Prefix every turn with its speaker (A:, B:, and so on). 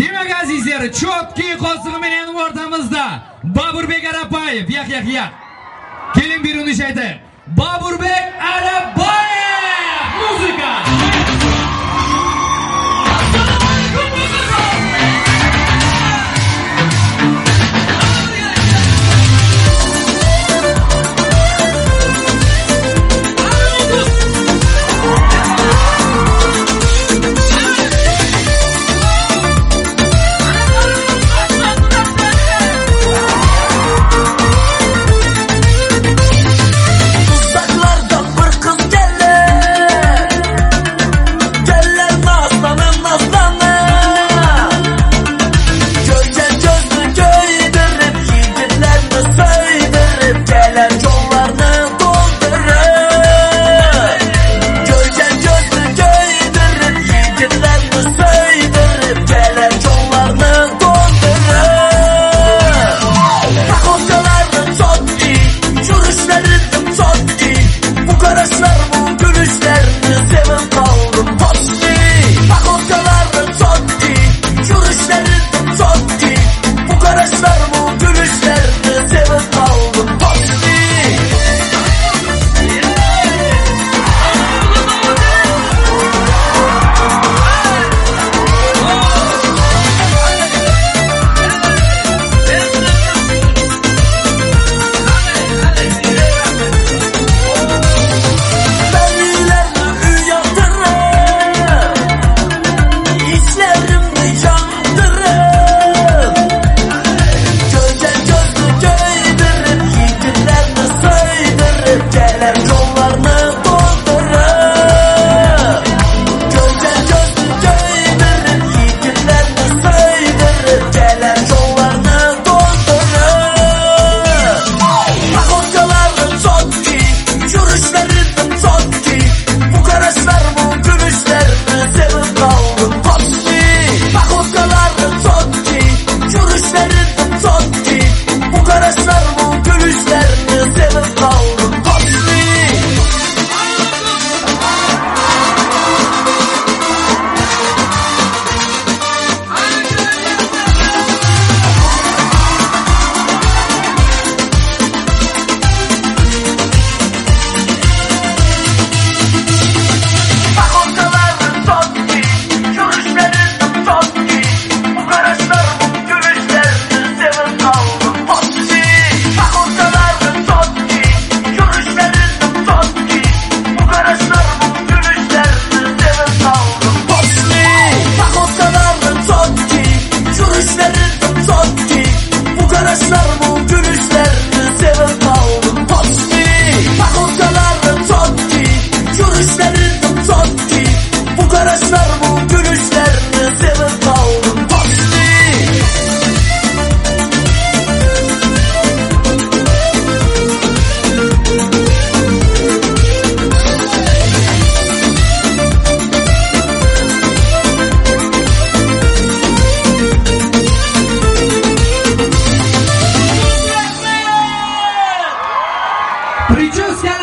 A: Demak azizlar, chotkiy qosig'i bilan o'rtamizda Boburbek Arapayev, yaq yaq yaq. Keling bir unishaydi. Şey Boburbek Arapayev
B: 开张。preachers can